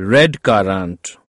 Red current.